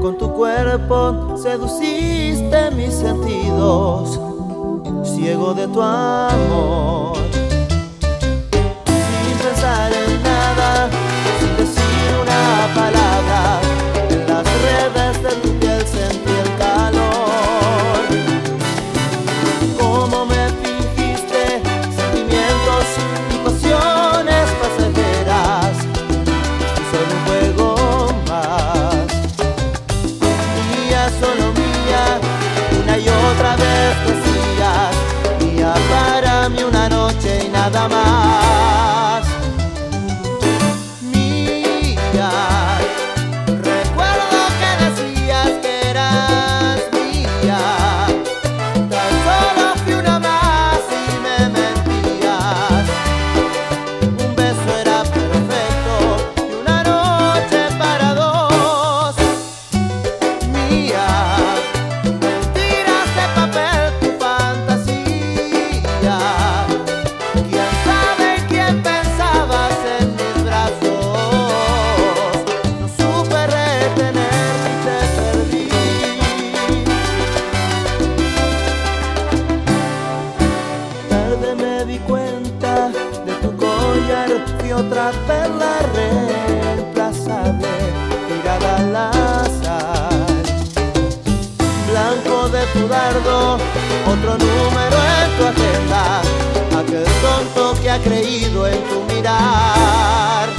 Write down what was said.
con tu cuerpo seduciste mis sentidos, ciego de tu amor. Nada más. Mía, recuerdo que decías que eras mía. Tan solo fui una más y me mentías. Un beso era perfecto y una noche para dos. Mía, otra perla reemplazable, tirada al azar. Blanco de tu dardo, otro número en tu agenda, aquel tonto que ha creído en tu mirar.